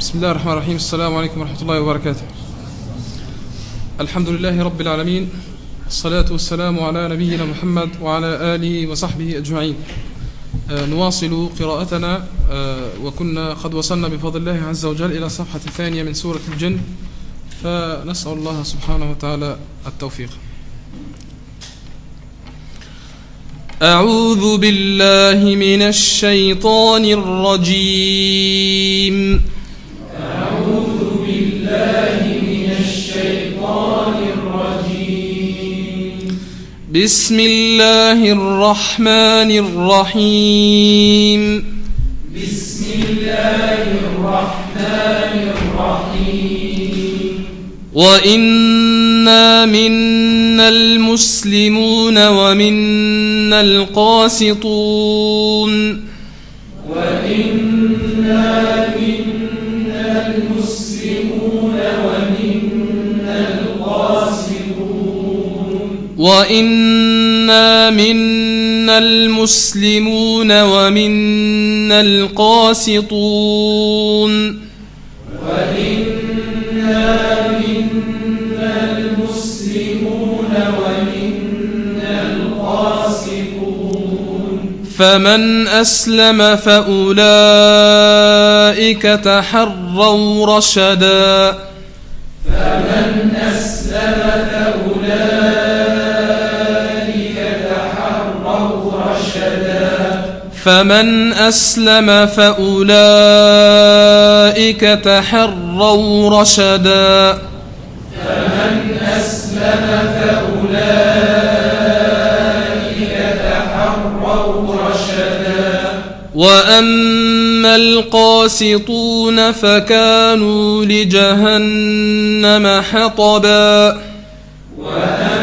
بسم الله الرحمن الرحيم. السلام عليكم ورحمة الله وبركاته. الحمد لله رب العالمين. الصلاة والسلام على نبينا محمد وعلى آله وصحبه أجمعين. آه، نواصل قراءتنا آه، وكنا قد وصلنا بفضل الله عز وجل إلى الصفحة الثانية من سورة الجن. فنسأل الله سبحانه وتعالى التوفيق. أعوذ بالله من الشيطان الرجيم. بسم الله الرحمن الرحيم. بسم الله الرحمن الرحيم وإنا منا المسلمون ومنا القاسطون. وإنا وإنا منا المسلمون ومنا القاسطون وإنا منا المسلمون ومنا القاسطون فمن أسلم فأولئك تحروا رشدا فمن أسلم فمن أسلم فأولئك تحروا رشدا. فمن أسلم فأولئك تحروا رشدا وأما القاسطون فكانوا لجهنم حطبا. وأما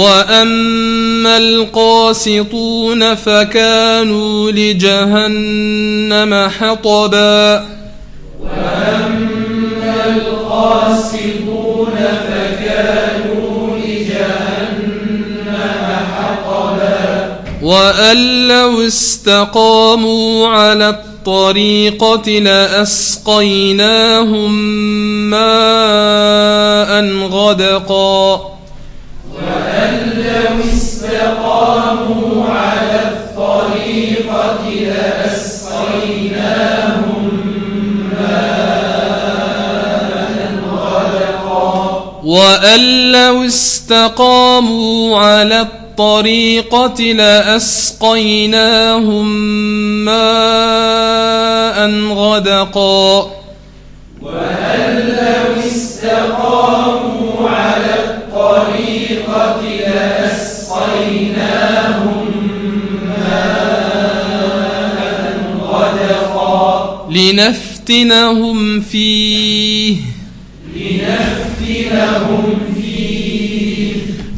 وأما القاسطون فكانوا لجهنم حطبا وأما القاسطون فكانوا لجهنم حطبا وأن لو استقاموا على الطريقة لأسقيناهم ماء غدقا وأن لو استقاموا على الطريقة لأسقيناهم وأن لو استقاموا على الطريقة لأسقيناهم ماء غدقا. وأن لو استقاموا لنفتنهم فيه. لنفتنهم فيه.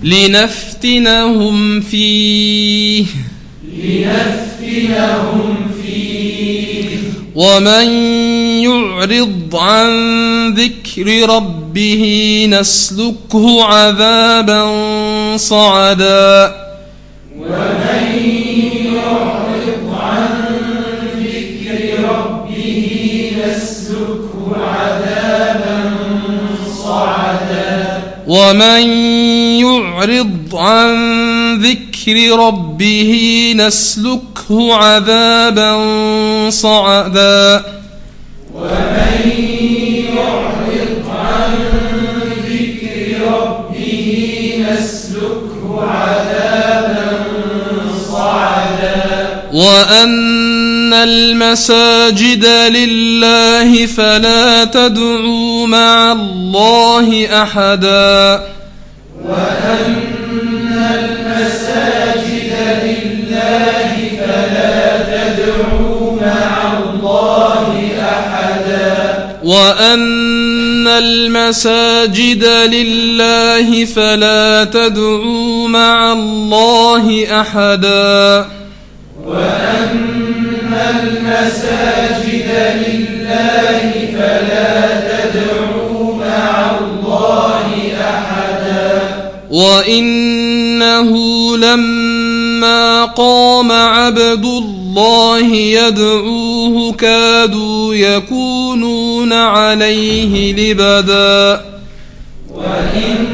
لنفتنهم فيه لنفتنهم فيه ومن يعرض عن ذكر ربه نسلكه عذابا صعدا. ومن ومن يعرض عن ذكر ربه نسلكه عذابا صعدا. ومن وأن المساجد لله فلا تدعوا مع الله أحدا وأن المساجد لله فلا تدعوا مع الله أحدا وأن المساجد لله فلا تدعوا مع الله أحدا وأن المساجد لله فلا تدعوا مع الله أحدا. وإنه لما قام عبد الله يدعوه كادوا يكونون عليه لبدا. وإنه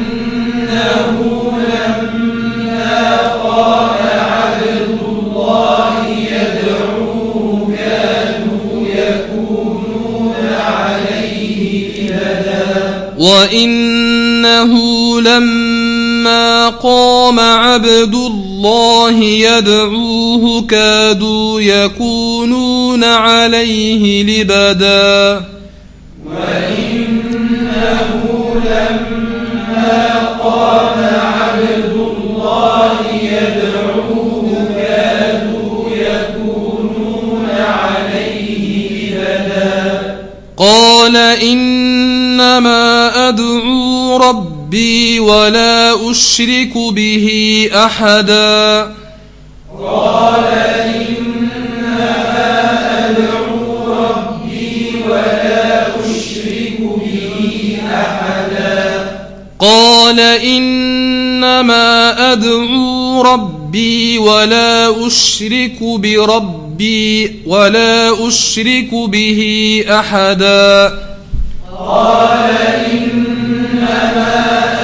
وإنه لما قام عبد الله يدعوه كادوا يكونون عليه لبدا وإنه لما قام قال إنما أدعو ربي ولا أشرك به أحدا. قال إنما أدعو ربي ولا أشرك به أحدا. قال إنما أدعو ربي ولا أشرك بربي. ولا أشرك به أحدا قال إنما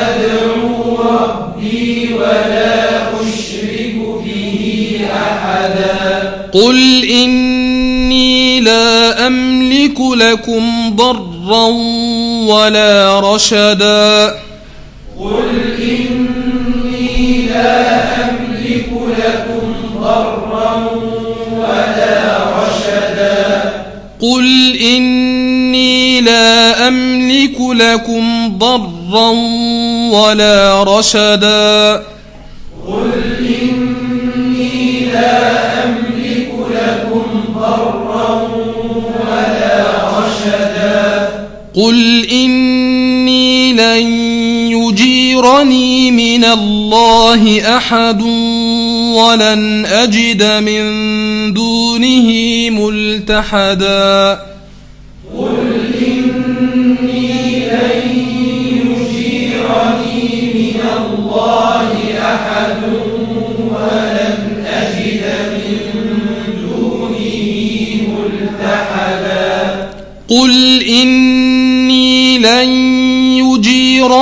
أدعو ربي ولا أشرك به أحدا. قل إني لا أملك لكم ضرا ولا رشدا. قل إني لا أملك لكم ضرا قل إني لا أملك لكم ضرا ولا رشدا قل إني لا أملك لكم ضرا ولا رشدا قل إني لن يجيرني من الله أحد ولن أجد من دونه ملتحدا قل إني لن يجيرني من الله أحد ولن أجد من دونه ملتحدا قل إني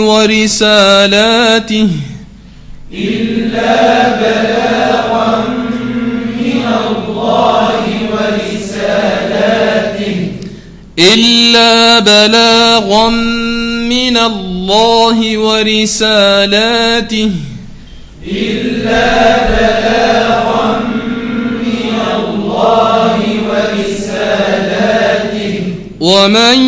ورسالاته إلا بلاغا من الله ورسالاته إلا بلاغا من الله ورسالاته إلا بلاغا من الله ورسالاته ومن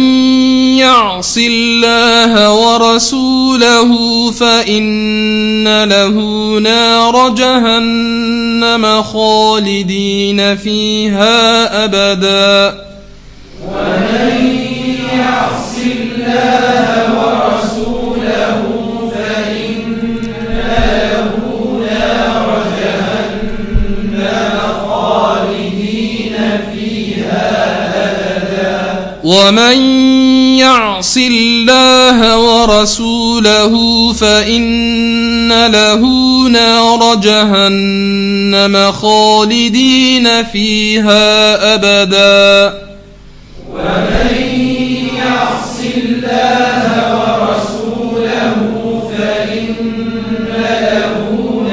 يعص الله ورسوله فإن له نار جهنم خالدين فيها أبدا. ومن يعص الله ورسوله فإن له نار جهنم خالدين فيها أبدا ومن يعص الله ورسوله فإن له نار جهنم خالدين فيها أبدا. ومن يعص الله ورسوله فإن له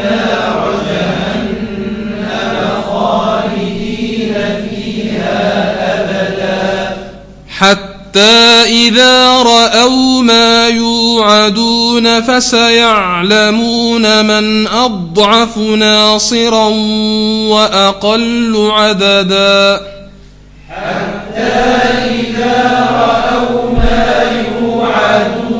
نار جهنم خالدين فيها أبدا. حتى إذا رأوا ما يوعدون فسيعلمون من أضعف ناصرا وأقل عددا. حتى إذا رأوا ما يوعدون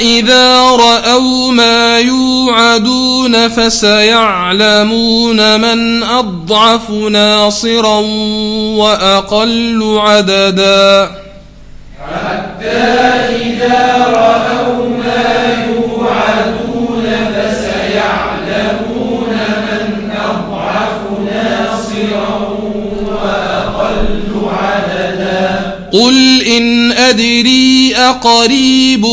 إذا رأوا ما يوعدون فسيعلمون من أضعف ناصرا وأقل عددا حتى إذا رأوا ما يوعدون فسيعلمون من أضعف ناصرا وأقل عددا. قل أدري أقريب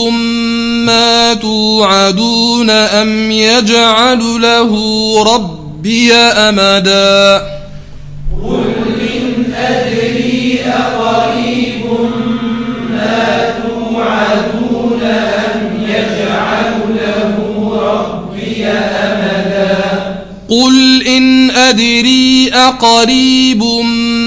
ما توعدون أم يجعل له ربي أمدا قل إن أدري أقريب ما توعدون أم يجعل له ربي أمدا قل إن أدري أقريب ما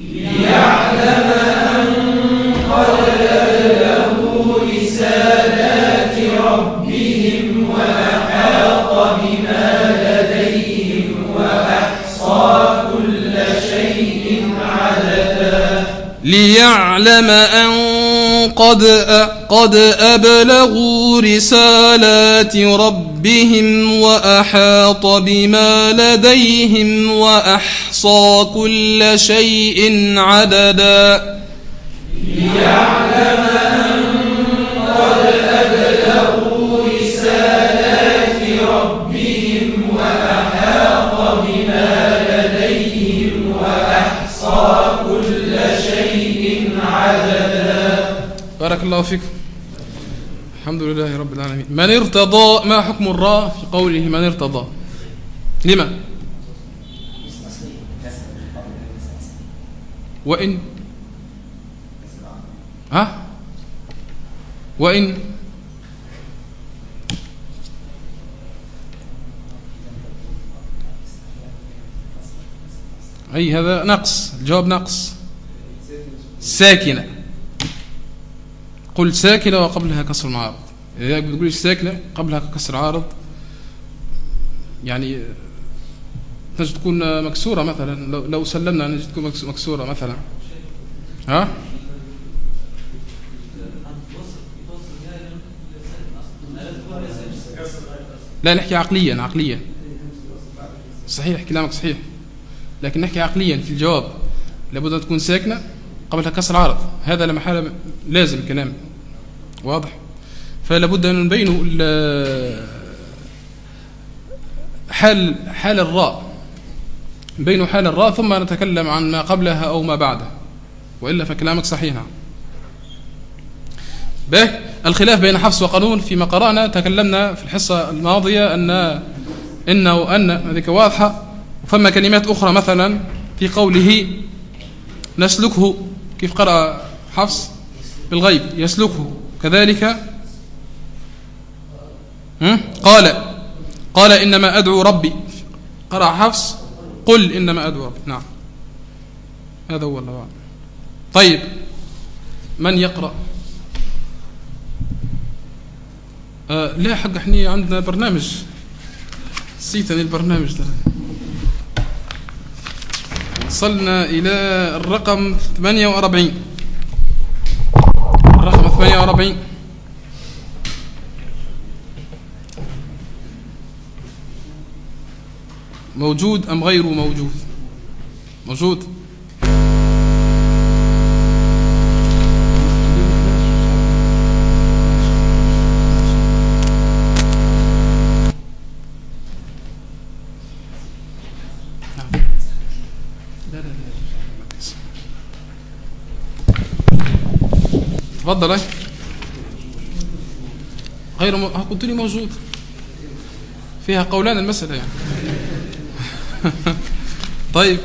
ليعلم أن قد رسالات ربهم وأحاط بما لديهم وأحصى كل شيء عددا قد قد أبلغوا رسالات ربهم وأحاط بما لديهم وأحصى كل شيء عددا ليعلم أن قد أبلغوا رسالات ربهم وأحاط بما لديهم وأحصى كل شيء عددا. بارك الله فيكم. الحمد لله رب العالمين. من ارتضى ما حكم الراء في قوله من ارتضى؟ لما؟ وإن؟ ها؟ وإن؟ أي هذا نقص الجواب نقص. ساكنة. قل ساكنة وقبلها كسر معارض إذا بتقول ساكنة قبلها كسر عارض يعني تجد تكون مكسورة مثلا. لو, لو سلمنا نجد تكون مكس- مكسورة مثلا. ها؟ لا نحكي عقليا عقليا. صحيح كلامك صحيح. لكن نحكي عقليا في الجواب. لابد أن تكون ساكنة قبلها كسر عارض هذا لا محالة لازم كلام. واضح. فلا بد أن نبين ال- حال حال الراء. بين حال الراء ثم نتكلم عن ما قبلها أو ما بعدها. وإلا فكلامك صحيح به الخلاف بين حفص وقانون فيما قرأنا تكلمنا في الحصة الماضية أن إنه أن هذه واضحة. فما كلمات أخرى مثلا في قوله نسلكه كيف قرأ حفص؟ بالغيب يسلكه. كذلك؟ قال قال إنما أدعو ربي. قرأ حفص قل إنما أدعو ربي. نعم. هذا هو الله طيب من يقرأ؟ آه لا حق إحنا عندنا برنامج. نسيتني البرنامج ده. وصلنا إلى الرقم 48 الرقم 48 موجود أم غير موجود؟ موجود. تفضل اي غير م... قلت لي موجود. فيها قولان المسألة يعني. طيب.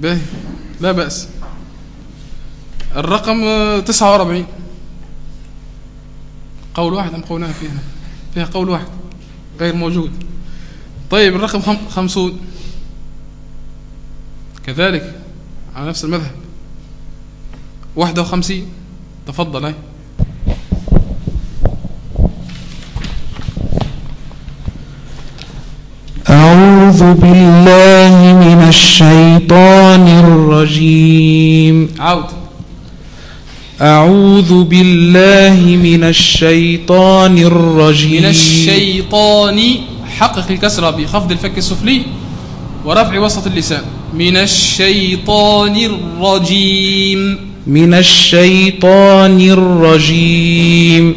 باهي لا بأس. الرقم 49 قول واحد أم قولان فيها؟ فيها قول واحد. غير موجود. طيب الرقم 50 كذلك على نفس المذهب. واحدة وخمسين. تفضل اي أعوذ بالله من الشيطان الرجيم. عود. أعوذ بالله من الشيطان الرجيم. من الشيطان حقق الكسرة بخفض الفك السفلي ورفع وسط اللسان. من الشيطان الرجيم. من الشيطان الرجيم.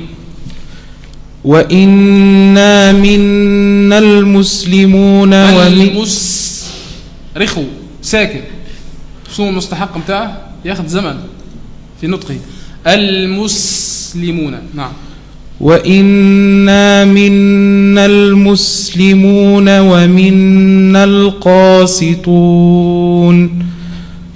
وإنا منا المسلمون المس رخو ساكن. شو المستحق متاعه؟ ياخذ زمن. في نطقه المسلمون. نعم. وإنا منا المسلمون ومنا القاسطون.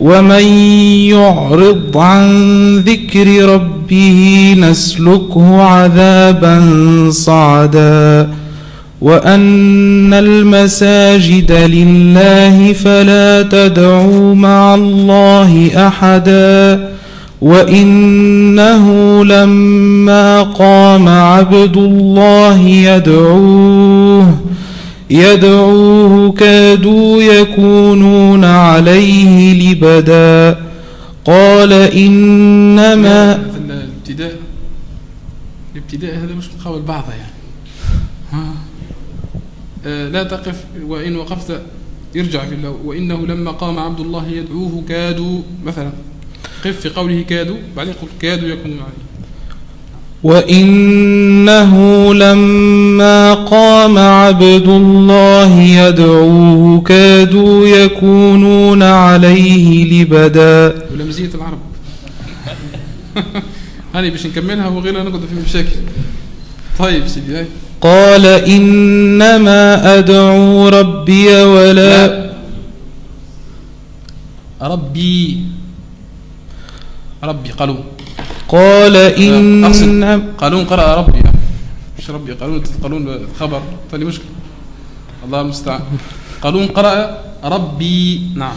ومن يعرض عن ذكر ربه نسلكه عذابا صعدا وأن المساجد لله فلا تدعوا مع الله أحدا وإنه لما قام عبد الله يدعوه يدعوه كادوا يكونون عليه لبدا. قال إنما الابتداء الابتداء هذا مش مقابل بعضها يعني. ها. آه لا تقف وإن وقفت يرجع في الله وإنه لما قام عبد الله يدعوه كادوا مثلا قف في قوله كادوا بعدين قل كادوا يكونون عليه. وإنه لما قام عبد الله يدعوه كادوا يكونون عليه لبدا. ولمزية العرب. هاني باش نكملها وغيرها نقعد في مشاكل. طيب سيدي هاي. قال إنما أدعو ربي ولا لا. ربي. ربي قالوا. قال إن أقصد قالون قرأ ربي. مش ربي؟ قالون قالون خبر. فلي مشكلة. الله المستعان. قالون قرأ ربي. نعم.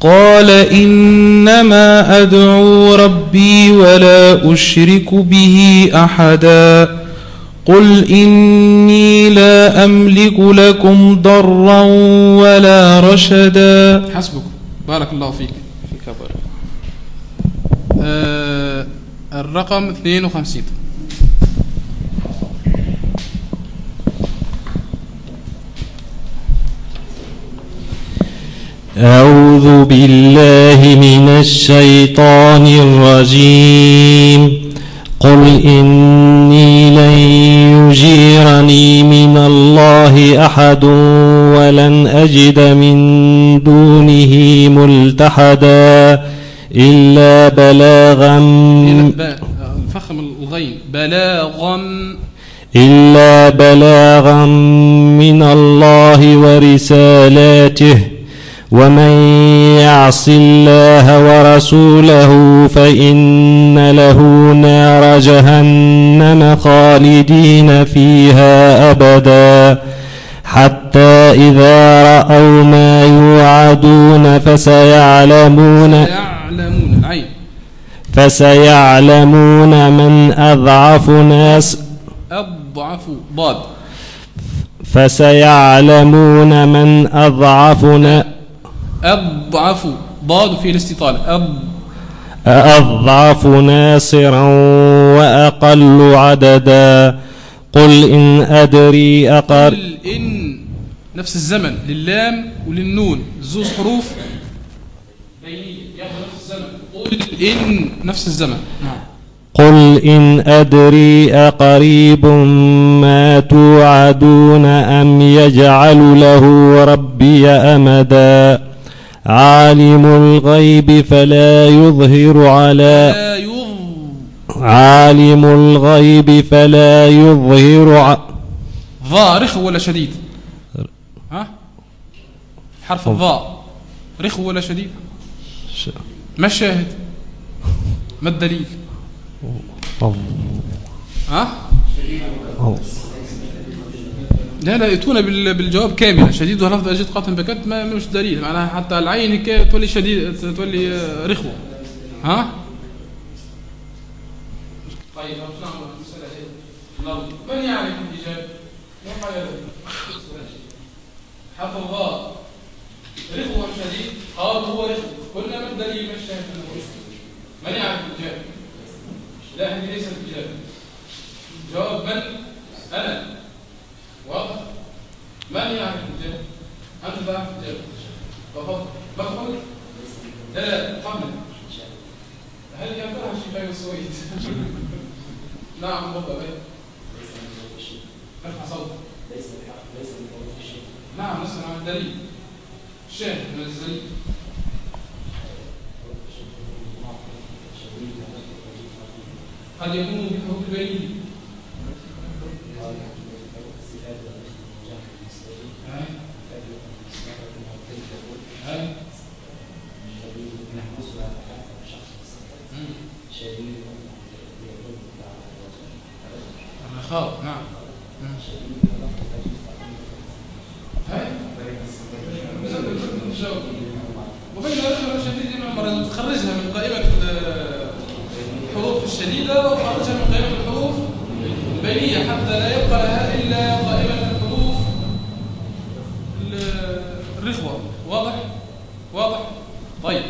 قال إنما أدعو ربي ولا أشرك به أحدا. قل إني لا أملك لكم ضرا ولا رشدا. حسبك بارك الله فيك. فيك بارك. آه الرقم 52 أعوذ بالله من الشيطان الرجيم. قل إني لن يجيرني من الله أحد ولن أجد من دونه ملتحدا. إلا بلاغا. الفخم الغين بلاغا. إلا بلاغا من الله ورسالاته. ومن يعص الله ورسوله فإن له نار جهنم خالدين فيها أبدا. حتى إذا رأوا ما يوعدون فسيعلمون. يعلمون عين فسيعلمون من أضعف ناس. أضعف ضاد. فسيعلمون من أضعف نا- أضعف ضاد في الاستطالة. أض أضعف ناصرا وأقل عددا. قل إن أدري أقر قل إن نفس الزمن للام وللنون. زوز حروف بينية ياخذ نفس الزمن قل إن نفس الزمن. نعم. قل إن أدري أقريب ما توعدون أم يجعل له ربي أمدا. عالم الغيب فلا يظهر على عالم الغيب فلا يظهر ع... ضاء رخو ولا شديد؟ ها؟ حرف الضاء رخو ولا شديد؟ ما الشاهد؟ ما الدليل؟ ها؟ لا لا يأتون بال- بالجواب كاملا. شديد ولفظ أجد قاتل بكت ما مش دليل. معناها حتى العين هيك تولي شديد تولي رخوة. ها؟ طيب نعم. من يعرف الإجابة؟ ما حاجة حرف الضاء رخوة شديد؟ قال هو رخو قلنا ما الدليل؟ ما الشاهد؟ من يعرف الإجابة؟ لا هذه ليست الإجابة جواب من؟ أنا واضح؟ من يعرف الإجابة؟ أنت تعرف الإجابة تفضل بدخل؟ لا لا قبل هل ينفعها الشفاء والسويد؟ نعم أي ارفع صوتك نعم نسمع عن الدليل الشاهد من الدليل قد يكون بحروف البين الرخاء نعم هاي وبين الرخاء والشديد مرة تخرجها من قائمة الحروف الشديدة وخرجها من قائمة الحروف البينية حتى لا يبقى لها إلا قائمة الحروف ال- الرخوة واضح؟ واضح؟ طيب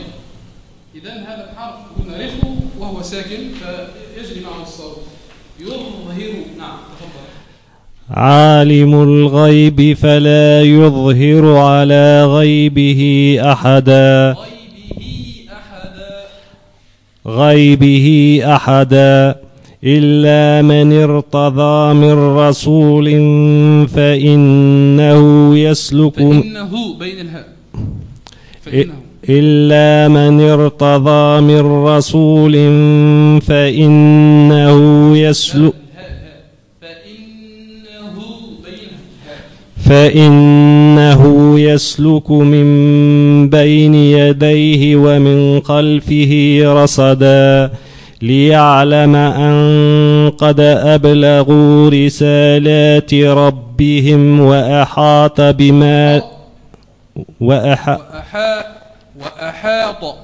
إذا هذا الحرف قلنا رخو وهو ساكن فيجري معه الصوت يظهر نعم تفضل عالم الغيب فلا يظهر على غيبه أحدا. غيبه أحدا. إلا من ارتضى من رسول فإنه يسلك فإنه بين الهاء فإنه. إلا من ارتضى من رسول فإنه يسلك الهاء هاء فإنه بين الهاء فإنه يسلك من بين يديه ومن خلفه رصدا ليعلم أن قد أبلغوا رسالات ربهم وأحاط بما وأح وأحاط وأحاط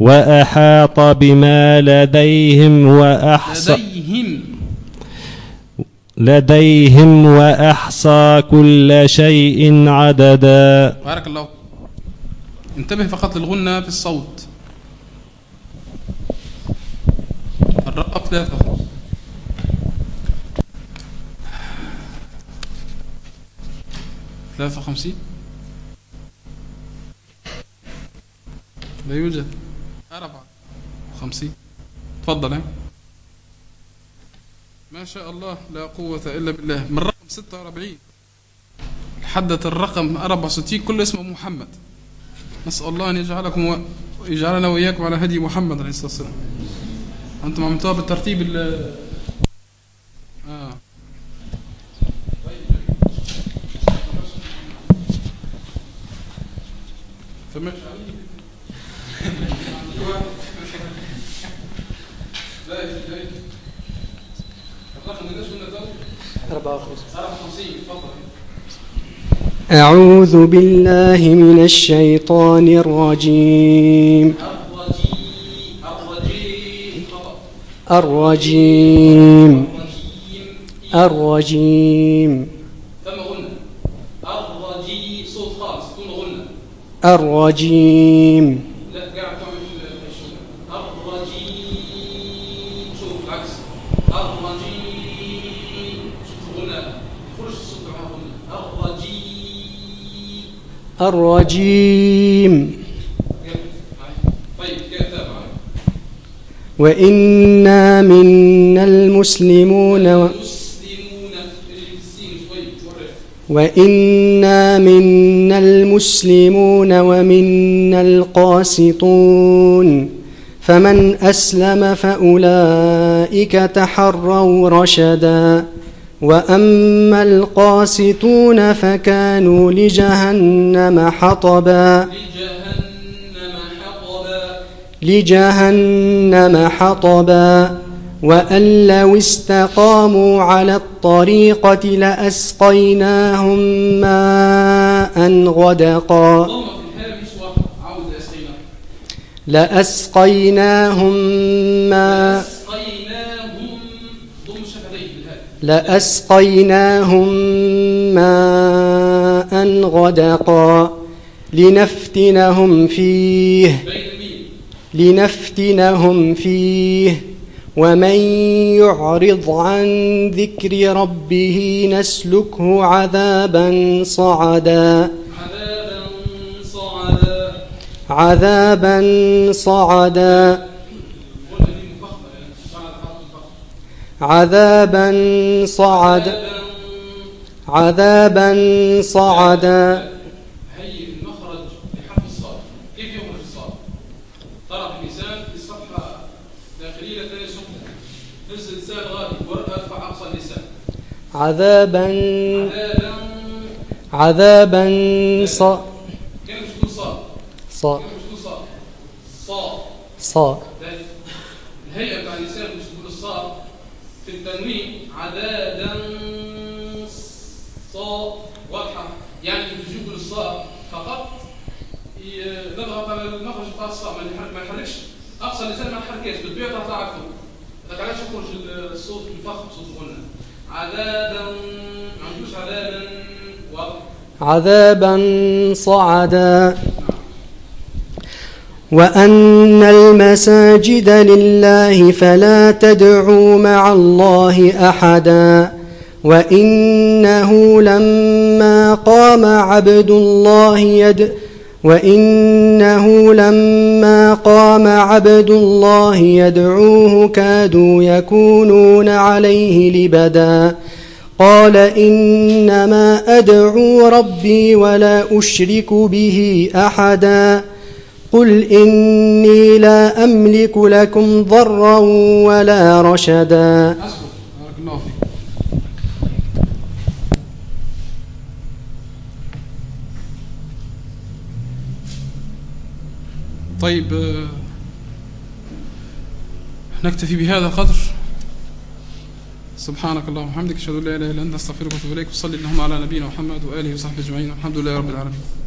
وأحاط بما لديهم وأحصى لديهم. لديهم وأحصى كل شيء عددا. بارك الله. انتبه فقط للغنة في الصوت. الرقم ثلاثة ثلاثة وخمسين لا يوجد. أربعة. وخمسين تفضل. ما شاء الله لا قوة إلا بالله. من رقم ستة وأربعين. حدث الرقم 64 كل اسمه محمد. نسأل الله أن يجعلكم و... يجعلنا وإياكم على هدي محمد عليه الصلاة والسلام. أنتم عملتوها بالترتيب ال آه. فماشي لا لا الرقم الناس قلنا ده 54 تفضل أعوذ بالله من الشيطان الرجيم. الرجيم. الرجيم. الرجيم. الرجيم. طيب وإنا منا المسلمون و... شوي وإنا منا المسلمون ومنا القاسطون. فمن أسلم فأولئك تحروا رشدا. وأما القاسطون فكانوا لجهنم حطبا. لجهنم حطبا. وأن لو استقاموا على الطريقة لأسقيناهم ماء غدقا. لأسقيناهم ماء لأسقيناهم ماء غدقا لنفتنهم فيه لنفتنهم فيه. ومن يعرض عن ذكر ربه نسلكه عذابا صعدا عذابا صعدا عذابا صعدا قلنا دي مفخمه يعني بعد حرف الفخم عذابا صعدا عذابا صعدا هيئ المخرج لحرف الصاد كيف يخرج الصاد طرف اللسان في الصفحه داخليه ثاني سكنه نزل لسان غالي وارفع اقصى اللسان عذابا عذابا عذابا ص. مش تقول صاد. صاد. صاد. ص. الهيئة بتاع اللسان مش تقول الصاد في صا واضحة يعني الصاد فقط. نضغط على المخرج بتاع الصاد ما أقصى اللسان ما ما تخليش يخرج الصوت الفخم صوت عذابا ما عذابا واضح عذابا صعدا. وأن المساجد لله فلا تدعوا مع الله أحدا وإنه لما قام عبد الله يد وإنه لما قام عبد الله يدعوه كادوا يكونون عليه لبدا. قال إنما أدعو ربي ولا أشرك به أحدا. قل إني لا أملك لكم ضرا ولا رشدا. طيب آه، نكتفي بهذا القدر. سبحانك اللهم وبحمدك أشهد أن لا إله إلا أنت أستغفرك وأتوب إليك وصلي اللهم على نبينا محمد وآله وصحبه أجمعين والحمد لله رب العالمين.